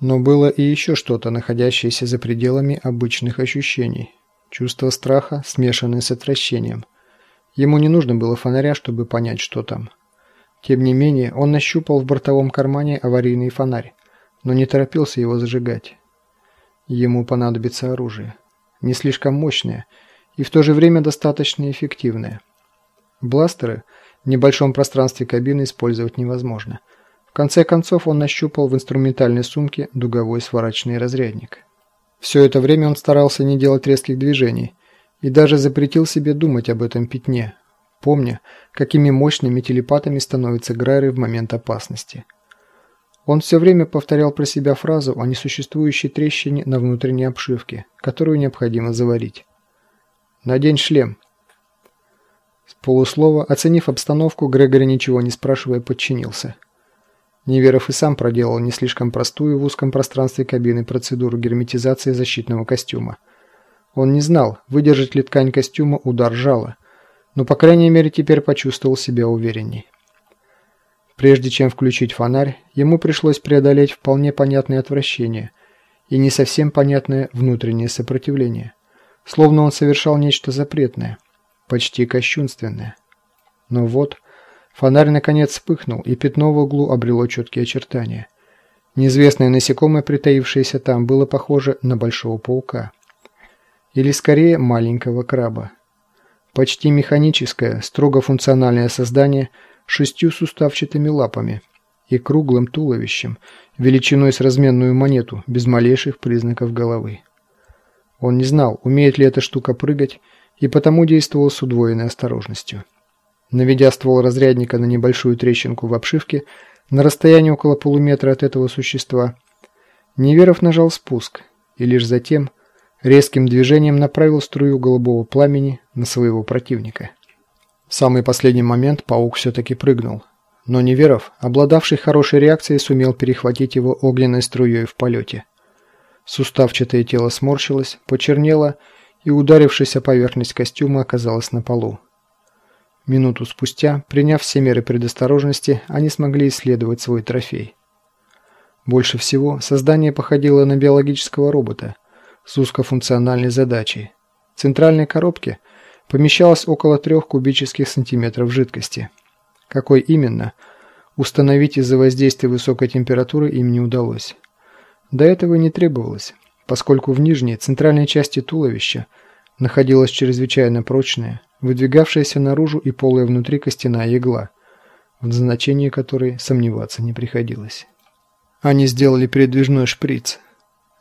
Но было и еще что-то, находящееся за пределами обычных ощущений. Чувство страха, смешанное с отвращением. Ему не нужно было фонаря, чтобы понять, что там. Тем не менее, он нащупал в бортовом кармане аварийный фонарь, но не торопился его зажигать. Ему понадобится оружие. Не слишком мощное и в то же время достаточно эффективное. Бластеры в небольшом пространстве кабины использовать невозможно – конце концов он нащупал в инструментальной сумке дуговой сварочный разрядник. Все это время он старался не делать резких движений и даже запретил себе думать об этом пятне, помня, какими мощными телепатами становятся Грайры в момент опасности. Он все время повторял про себя фразу о несуществующей трещине на внутренней обшивке, которую необходимо заварить. «Надень шлем». С полуслова, оценив обстановку, Грегори, ничего не спрашивая, подчинился – Неверов и сам проделал не слишком простую в узком пространстве кабины процедуру герметизации защитного костюма. Он не знал, выдержит ли ткань костюма удар жала, но по крайней мере теперь почувствовал себя уверенней. Прежде чем включить фонарь, ему пришлось преодолеть вполне понятное отвращение и не совсем понятное внутреннее сопротивление, словно он совершал нечто запретное, почти кощунственное. Но вот Фонарь наконец вспыхнул, и пятно в углу обрело четкие очертания. Неизвестное насекомое, притаившееся там, было похоже на большого паука. Или скорее маленького краба. Почти механическое, строго функциональное создание с шестью суставчатыми лапами и круглым туловищем, величиной с разменную монету, без малейших признаков головы. Он не знал, умеет ли эта штука прыгать, и потому действовал с удвоенной осторожностью. Наведя ствол разрядника на небольшую трещинку в обшивке, на расстоянии около полуметра от этого существа, Неверов нажал спуск и лишь затем резким движением направил струю голубого пламени на своего противника. В самый последний момент паук все-таки прыгнул, но Неверов, обладавший хорошей реакцией, сумел перехватить его огненной струей в полете. Суставчатое тело сморщилось, почернело и, ударившись о поверхность костюма, оказалось на полу. Минуту спустя, приняв все меры предосторожности, они смогли исследовать свой трофей. Больше всего создание походило на биологического робота с узкофункциональной задачей. В центральной коробке помещалось около трех кубических сантиметров жидкости. Какой именно, установить из-за воздействия высокой температуры им не удалось. До этого не требовалось, поскольку в нижней, центральной части туловища находилась чрезвычайно прочная, выдвигавшаяся наружу и полая внутри костяная игла, в назначении которой сомневаться не приходилось. Они сделали передвижной шприц.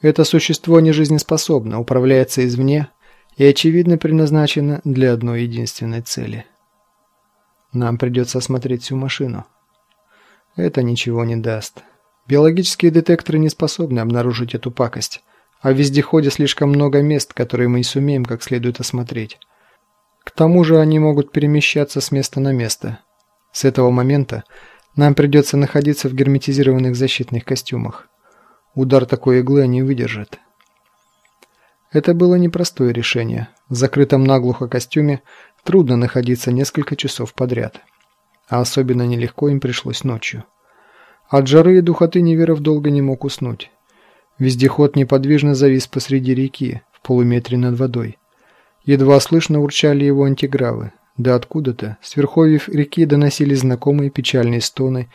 Это существо не жизнеспособно, управляется извне и, очевидно, предназначено для одной единственной цели. Нам придется осмотреть всю машину. Это ничего не даст. Биологические детекторы не способны обнаружить эту пакость, а в вездеходе слишком много мест, которые мы не сумеем как следует осмотреть. К тому же они могут перемещаться с места на место. С этого момента нам придется находиться в герметизированных защитных костюмах. Удар такой иглы не выдержит. Это было непростое решение. В закрытом наглухо костюме трудно находиться несколько часов подряд. А особенно нелегко им пришлось ночью. От жары и духоты Неверов долго не мог уснуть. Вездеход неподвижно завис посреди реки, в полуметре над водой. Едва слышно урчали его антигравы. Да откуда-то, с верховьев реки доносились знакомые печальные стоны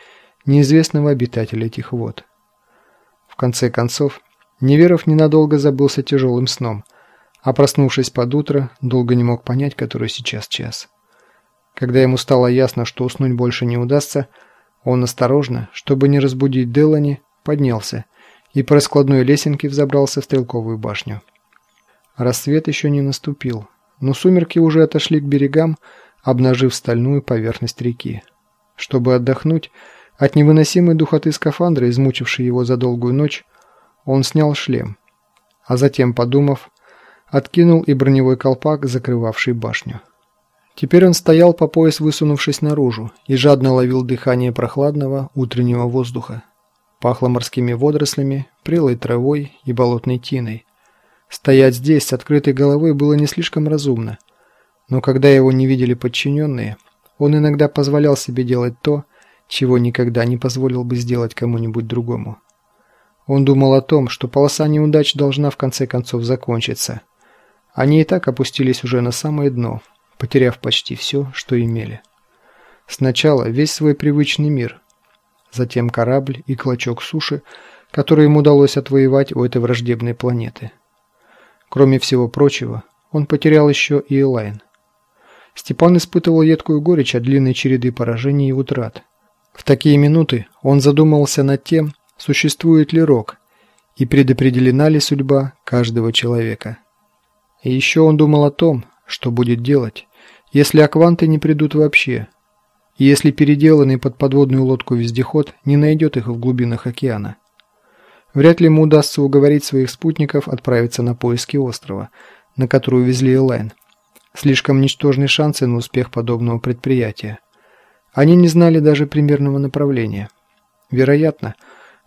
неизвестного обитателя этих вод. В конце концов, Неверов ненадолго забылся тяжелым сном, а проснувшись под утро, долго не мог понять, который сейчас час. Когда ему стало ясно, что уснуть больше не удастся, он осторожно, чтобы не разбудить Делани, поднялся и по раскладной лесенке взобрался в стрелковую башню. Рассвет еще не наступил, но сумерки уже отошли к берегам, обнажив стальную поверхность реки. Чтобы отдохнуть от невыносимой духоты скафандра, измучившей его за долгую ночь, он снял шлем, а затем, подумав, откинул и броневой колпак, закрывавший башню. Теперь он стоял по пояс, высунувшись наружу, и жадно ловил дыхание прохладного утреннего воздуха. Пахло морскими водорослями, прелой травой и болотной тиной. Стоять здесь с открытой головой было не слишком разумно, но когда его не видели подчиненные, он иногда позволял себе делать то, чего никогда не позволил бы сделать кому-нибудь другому. Он думал о том, что полоса неудач должна в конце концов закончиться. Они и так опустились уже на самое дно, потеряв почти все, что имели. Сначала весь свой привычный мир, затем корабль и клочок суши, который им удалось отвоевать у этой враждебной планеты. Кроме всего прочего, он потерял еще и Элайн. Степан испытывал едкую горечь от длинной череды поражений и утрат. В такие минуты он задумался над тем, существует ли рок и предопределена ли судьба каждого человека. И еще он думал о том, что будет делать, если акванты не придут вообще, и если переделанный под подводную лодку вездеход не найдет их в глубинах океана. Вряд ли ему удастся уговорить своих спутников отправиться на поиски острова, на который увезли Элайн. Слишком ничтожны шансы на успех подобного предприятия. Они не знали даже примерного направления. Вероятно,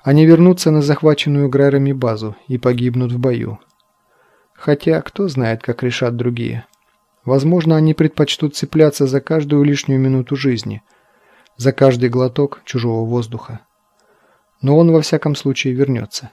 они вернутся на захваченную Грайрами базу и погибнут в бою. Хотя, кто знает, как решат другие. Возможно, они предпочтут цепляться за каждую лишнюю минуту жизни, за каждый глоток чужого воздуха. Но он во всяком случае вернется.